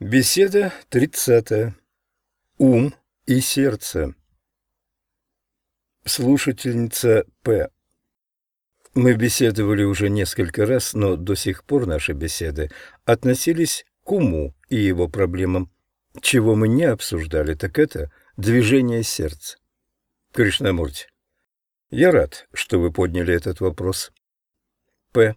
Беседа тридцатая. Ум и сердце. Слушательница П. Мы беседовали уже несколько раз, но до сих пор наши беседы относились к уму и его проблемам. Чего мы не обсуждали, так это движение сердца. Кришнамурти, я рад, что вы подняли этот вопрос. П.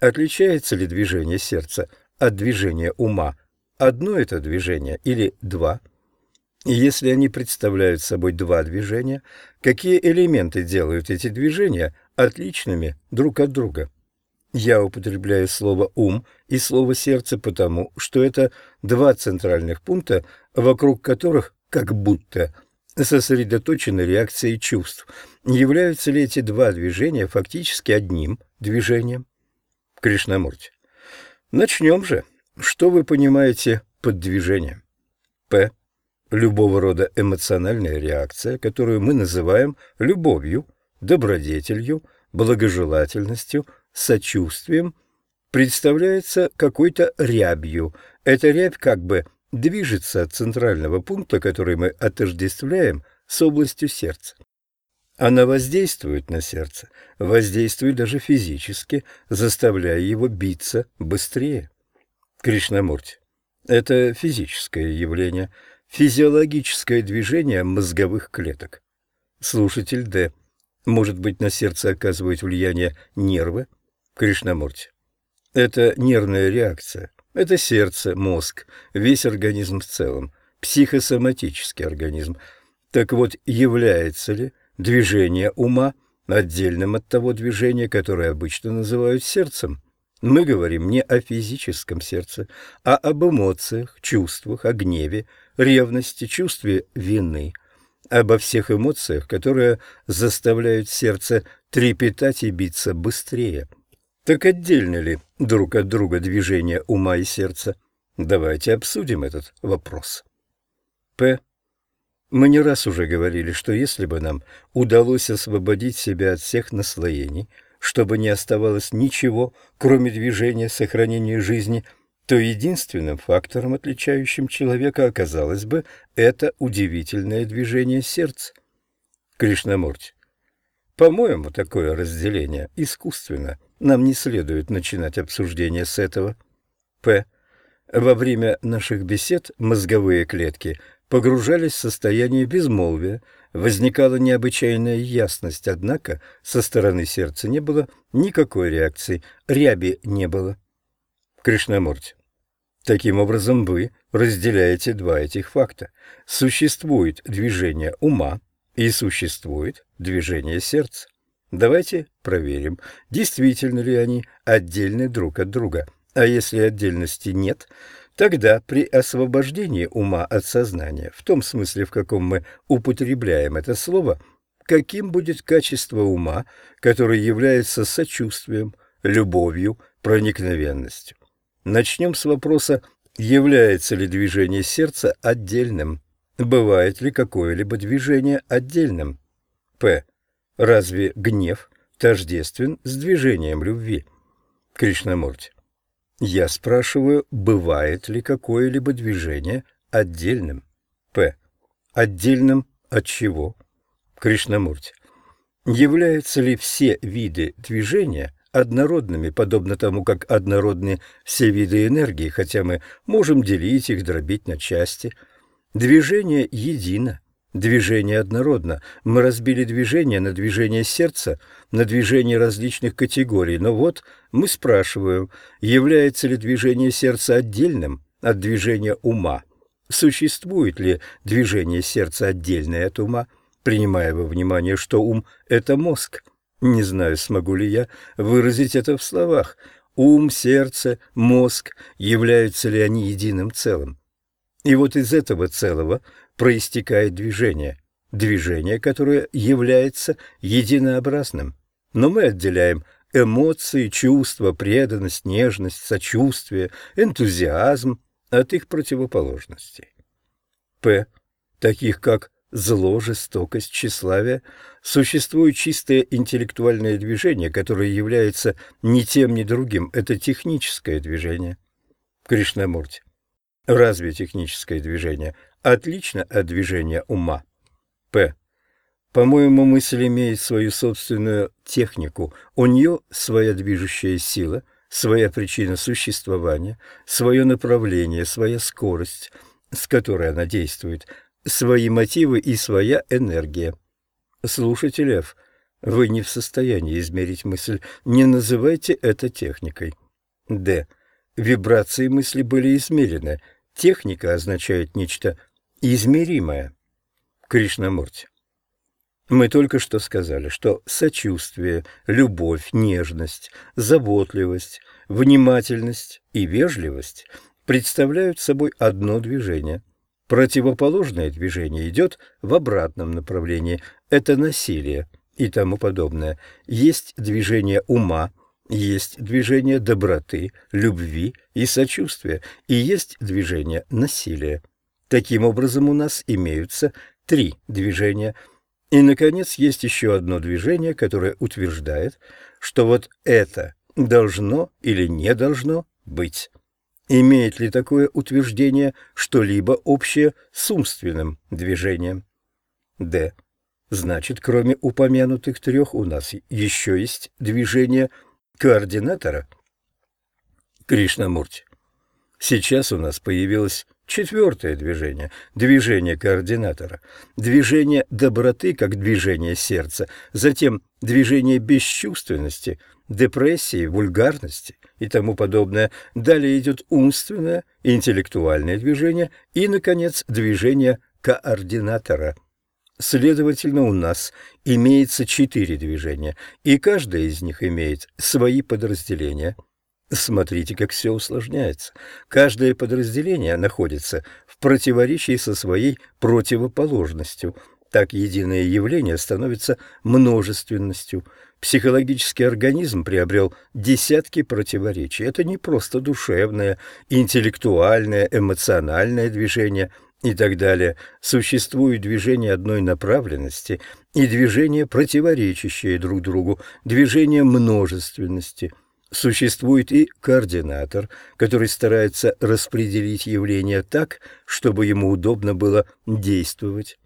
Отличается ли движение сердца от движения ума – одно это движение или два? если они представляют собой два движения, какие элементы делают эти движения отличными друг от друга? Я употребляю слово «ум» и слово «сердце» потому, что это два центральных пункта, вокруг которых как будто сосредоточены реакции чувств. Являются ли эти два движения фактически одним движением? Кришнамурти. Начнем же. Что вы понимаете под движением? П. Любого рода эмоциональная реакция, которую мы называем любовью, добродетелью, благожелательностью, сочувствием, представляется какой-то рябью. Эта рябь как бы движется от центрального пункта, который мы отождествляем с областью сердца. Она воздействует на сердце, воздействует даже физически, заставляя его биться быстрее. Кришнамурти. Это физическое явление, физиологическое движение мозговых клеток. Слушатель Д. Может быть, на сердце оказывают влияние нервы? Кришнамурти. Это нервная реакция. Это сердце, мозг, весь организм в целом, психосоматический организм. Так вот, является ли движение ума отдельным от того движения, которое обычно называют сердцем? Мы говорим не о физическом сердце, а об эмоциях, чувствах, о гневе, ревности, чувстве вины, обо всех эмоциях, которые заставляют сердце трепетать и биться быстрее. Так отдельно ли друг от друга движения ума и сердца? Давайте обсудим этот вопрос. П. Мы не раз уже говорили, что если бы нам удалось освободить себя от всех наслоений – чтобы не оставалось ничего, кроме движения сохранения жизни, то единственным фактором, отличающим человека, оказалось бы это удивительное движение сердца. Кришнамурти. По-моему, такое разделение искусственно. Нам не следует начинать обсуждение с этого. П. Во время наших бесед мозговые клетки погружались в состояние безмолвия, возникала необычайная ясность, однако со стороны сердца не было никакой реакции, ряби не было. Кришнамурти. Таким образом, вы разделяете два этих факта. Существует движение ума и существует движение сердца. Давайте проверим, действительно ли они отдельны друг от друга. А если отдельности нет – Тогда при освобождении ума от сознания, в том смысле, в каком мы употребляем это слово, каким будет качество ума, которое является сочувствием, любовью, проникновенностью. Начнем с вопроса, является ли движение сердца отдельным? Бывает ли какое-либо движение отдельным? П. Разве гнев тождествен с движением любви? Кришнамурти. Я спрашиваю, бывает ли какое-либо движение отдельным? П. Отдельным от чего? Кришнамурти. Являются ли все виды движения однородными, подобно тому, как однородны все виды энергии, хотя мы можем делить их, дробить на части? Движение едино, Движение однородно. Мы разбили движение на движение сердца, на движение различных категорий. Но вот мы спрашиваем, является ли движение сердца отдельным от движения ума? Существует ли движение сердца отдельное от ума, принимая во внимание, что ум – это мозг? Не знаю, смогу ли я выразить это в словах. Ум, сердце, мозг – являются ли они единым целым? И вот из этого целого проистекает движение, движение, которое является единообразным. Но мы отделяем эмоции, чувства, преданность, нежность, сочувствие, энтузиазм от их противоположностей. П. Таких как зло, жестокость, тщеславие, существует чистое интеллектуальное движение, которое является ни тем, ни другим. Это техническое движение. Кришнамурти. Разве техническое движение отлично от движения ума? П. По-моему, мысль имеет свою собственную технику. У нее своя движущая сила, своя причина существования, свое направление, своя скорость, с которой она действует, свои мотивы и своя энергия. Слушатель Ф. Вы не в состоянии измерить мысль. Не называйте это техникой. Д. Вибрации мысли были измерены. Техника означает нечто измеримое. Кришнамурти. Мы только что сказали, что сочувствие, любовь, нежность, заботливость, внимательность и вежливость представляют собой одно движение. Противоположное движение идет в обратном направлении. Это насилие и тому подобное. Есть движение ума, есть движение доброты, любви и сочувствия, и есть движение насилия. Таким образом, у нас имеются три движения. И, наконец, есть еще одно движение, которое утверждает, что вот это должно или не должно быть. Имеет ли такое утверждение что-либо общее с умственным движением? Д. Значит, кроме упомянутых трех у нас еще есть движение координатора? Кришнамурти. Сейчас у нас появилось четвертое движение – движение координатора, движение доброты как движение сердца, затем движение бесчувственности, депрессии, вульгарности и тому подобное. Далее идет умственное, интеллектуальное движение и, наконец, движение координатора – Следовательно, у нас имеется четыре движения, и каждое из них имеет свои подразделения. Смотрите, как все усложняется. Каждое подразделение находится в противоречии со своей противоположностью. Так единое явление становится множественностью. Психологический организм приобрел десятки противоречий. Это не просто душевное, интеллектуальное, эмоциональное движение – и так далее, существует движение одной направленности и движение, противоречащее друг другу, движение множественности. Существует и координатор, который старается распределить явления так, чтобы ему удобно было действовать.